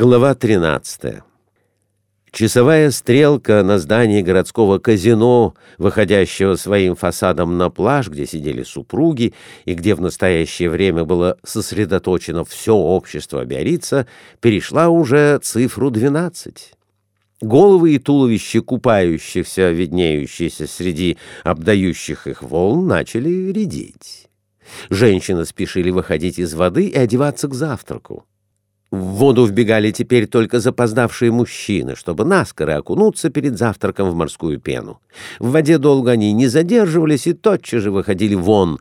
Глава 13. Часовая стрелка на здании городского казино, выходящего своим фасадом на пляж, где сидели супруги и где в настоящее время было сосредоточено все общество Биорица, перешла уже цифру 12. Головы и туловища купающихся, виднеющиеся среди обдающих их волн, начали редеть. Женщины спешили выходить из воды и одеваться к завтраку. В воду вбегали теперь только запоздавшие мужчины, чтобы наскоро окунуться перед завтраком в морскую пену. В воде долго они не задерживались и тотчас же выходили вон.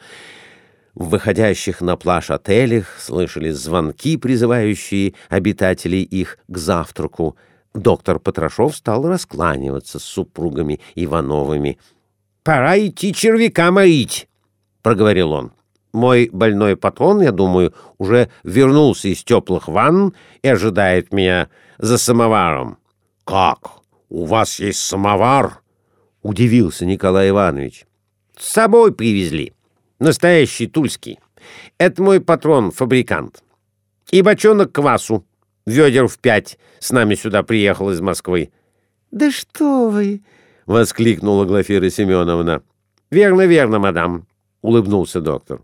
В выходящих на пляж отелях слышались звонки, призывающие обитателей их к завтраку. Доктор Потрошов стал раскланиваться с супругами Ивановыми. «Пора идти червяка морить», — проговорил он. Мой больной патрон, я думаю, уже вернулся из теплых ванн и ожидает меня за самоваром. — Как? У вас есть самовар? — удивился Николай Иванович. — С собой привезли. Настоящий тульский. Это мой патрон, фабрикант. И бочонок квасу. Ведер в пять с нами сюда приехал из Москвы. — Да что вы! — воскликнула Глафира Семеновна. — Верно, верно, мадам, — улыбнулся доктор.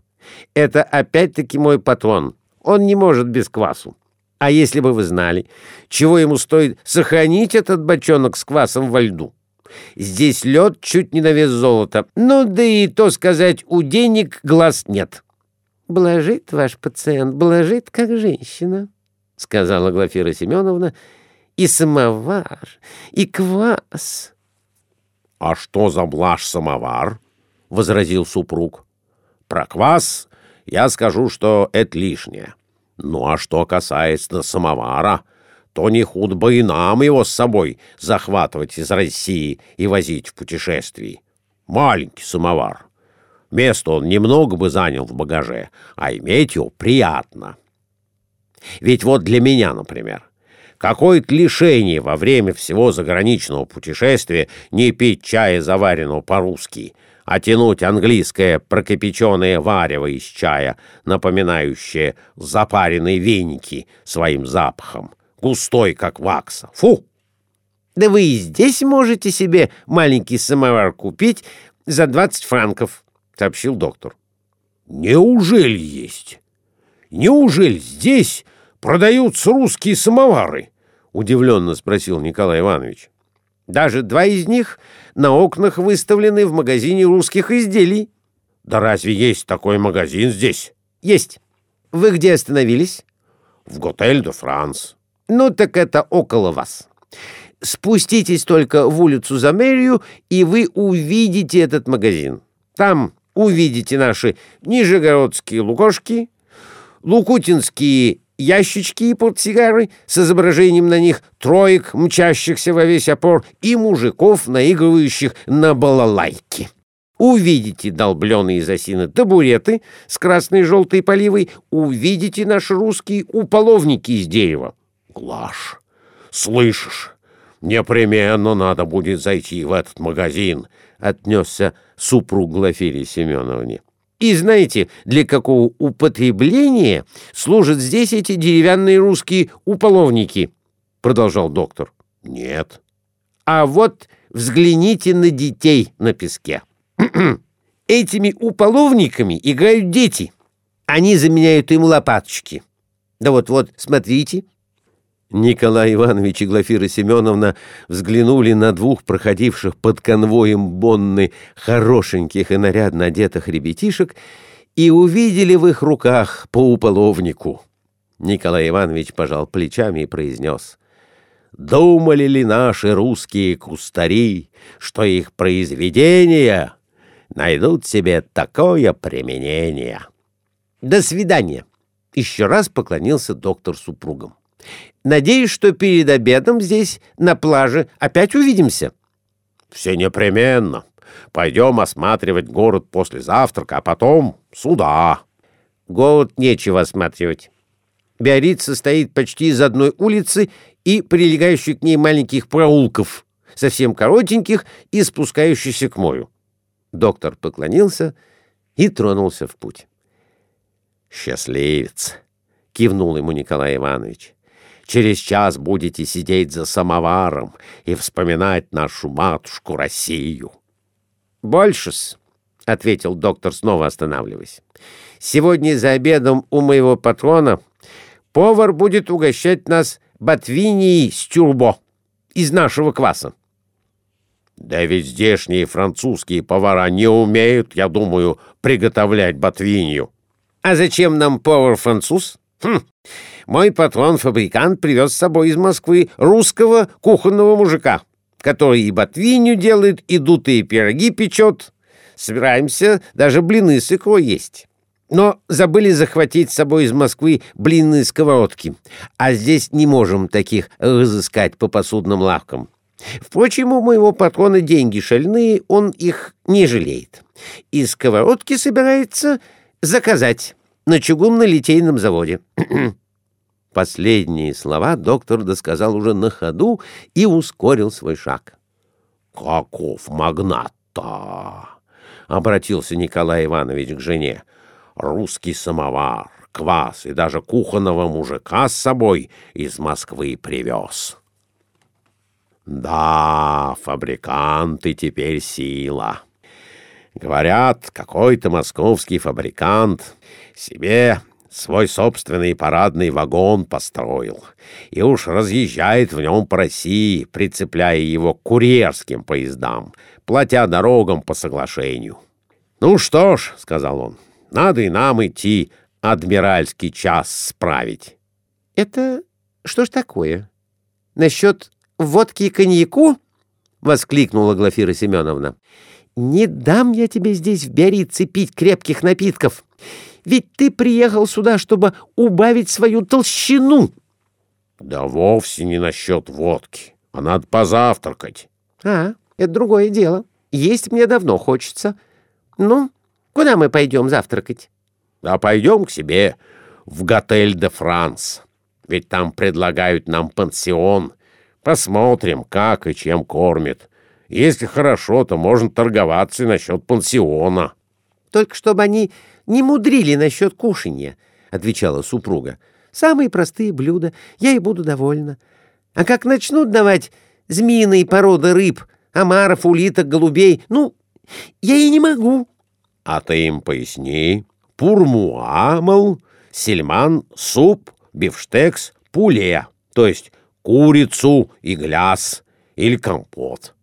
Это опять-таки мой патрон. Он не может без квасу. А если бы вы знали, чего ему стоит сохранить этот бочонок с квасом во льду? Здесь лед чуть не на вес золота. Ну, да и то сказать, у денег глаз нет. — Блажит ваш пациент, блажит, как женщина, — сказала Глафира Семеновна. — И самовар, и квас. — А что за блажь самовар? — возразил супруг. Про квас я скажу, что это лишнее. Ну а что касается самовара, то не худ бы и нам его с собой захватывать из России и возить в путешествии. Маленький самовар. Место он немного бы занял в багаже, а иметь его приятно. Ведь вот для меня, например, какое-то лишение во время всего заграничного путешествия не пить чая, заваренного по-русски — а английское прокипяченное варево из чая, напоминающее запаренные веники своим запахом, густой, как вакса. Фу! Да вы и здесь можете себе маленький самовар купить за 20 франков, — сообщил доктор. Неужели есть? Неужели здесь продаются русские самовары? — удивленно спросил Николай Иванович. Даже два из них на окнах выставлены в магазине русских изделий. Да разве есть такой магазин здесь? Есть. Вы где остановились? В Готель де Франс. Ну так это около вас. Спуститесь только в улицу за мэрию, и вы увидите этот магазин. Там увидите наши нижегородские лукошки, лукутинские ящички и портсигары с изображением на них троек, мчащихся во весь опор, и мужиков, наигрывающих на балалайке. Увидите долбленные из осины табуреты с красной и желтой поливой, увидите наши русские уполовники из дерева. Глаш, слышишь, непременно надо будет зайти в этот магазин, — отнесся супруг Глафире Семеновне. И знаете, для какого употребления служат здесь эти деревянные русские уполовники? Продолжал доктор. Нет. А вот взгляните на детей на песке. Этими уполовниками играют дети. Они заменяют им лопаточки. Да вот-вот, смотрите, Николай Иванович и Глафира Семеновна взглянули на двух проходивших под конвоем Бонны хорошеньких и нарядно одетых ребятишек и увидели в их руках по уполовнику. Николай Иванович пожал плечами и произнес «Думали ли наши русские кустари, что их произведения найдут себе такое применение?» «До свидания!» — еще раз поклонился доктор супругам. Надеюсь, что перед обедом здесь, на плаже, опять увидимся. — Все непременно. Пойдем осматривать город после завтрака, а потом сюда. — Город нечего осматривать. Биарриц состоит почти из одной улицы и прилегающих к ней маленьких проулков, совсем коротеньких и спускающихся к морю. Доктор поклонился и тронулся в путь. «Счастливец!» — кивнул ему Николай Иванович. Через час будете сидеть за самоваром и вспоминать нашу матушку Россию. «Больше-с», — ответил доктор, снова останавливаясь. «Сегодня за обедом у моего патрона повар будет угощать нас ботвинией с тюрбо из нашего кваса». Да ведь здешние французские повара не умеют, я думаю, приготовлять ботвинью. А зачем нам повар-француз? Хм. Мой патрон-фабрикант привез с собой из Москвы русского кухонного мужика, который и ботвинью делает, и дутые пироги печет. Собираемся даже блины с икрой есть. Но забыли захватить с собой из Москвы блинные сковородки, а здесь не можем таких разыскать по посудным лавкам. Впрочем, у моего патрона деньги шальные, он их не жалеет. И сковородки собирается заказать на чугунно-литейном заводе. Последние слова доктор досказал уже на ходу и ускорил свой шаг. «Каков магнат-то!» — обратился Николай Иванович к жене. «Русский самовар, квас и даже кухонного мужика с собой из Москвы привез». Да, фабриканты теперь сила. Говорят, какой-то московский фабрикант себе свой собственный парадный вагон построил и уж разъезжает в нем по России, прицепляя его к курьерским поездам, платя дорогам по соглашению. «Ну что ж», — сказал он, — «надо и нам идти адмиральский час справить». «Это что ж такое? Насчет водки и коньяку?» — воскликнула Глафира Семеновна. «Не дам я тебе здесь в Биорице пить крепких напитков, ведь ты приехал сюда, чтобы убавить свою толщину». «Да вовсе не насчет водки, а надо позавтракать». «А, это другое дело. Есть мне давно хочется. Ну, куда мы пойдем завтракать?» «А пойдем к себе в Готель де Франс, ведь там предлагают нам пансион» Посмотрим, как и чем кормит. Если хорошо, то можно торговаться и насчет пансиона. — Только чтобы они не мудрили насчет кушанья, — отвечала супруга. — Самые простые блюда, я и буду довольна. А как начнут давать змеиные породы рыб, омаров, улиток, голубей, ну, я и не могу. — А ты им поясни. Пурмуа, мол, сельман, суп, бифштекс, пуле, то есть курицу и гляс или компот.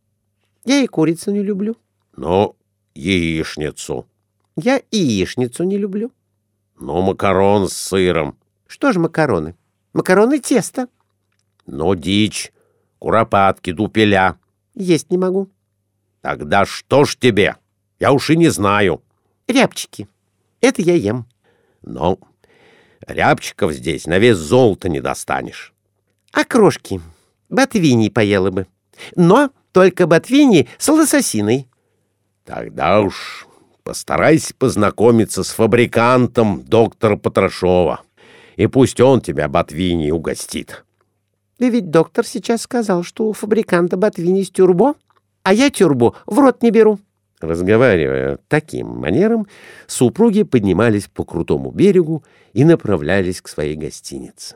Я и курицу не люблю. Но яичницу. Я и яичницу не люблю. Но макарон с сыром. Что же макароны? Макароны тесто. Но дичь, куропатки, дупеля. Есть не могу. Тогда что ж тебе? Я уж и не знаю. Рябчики. Это я ем. Но рябчиков здесь на вес золота не достанешь. А крошки? Ботвини поела бы. Но только ботвини с лососиной. Тогда уж постарайся познакомиться с фабрикантом доктора Потрошова, и пусть он тебя ботвини угостит. Да ведь доктор сейчас сказал, что у фабриканта ботвини с тюрбо, а я тюрбо в рот не беру. Разговаривая таким манером, супруги поднимались по крутому берегу и направлялись к своей гостинице.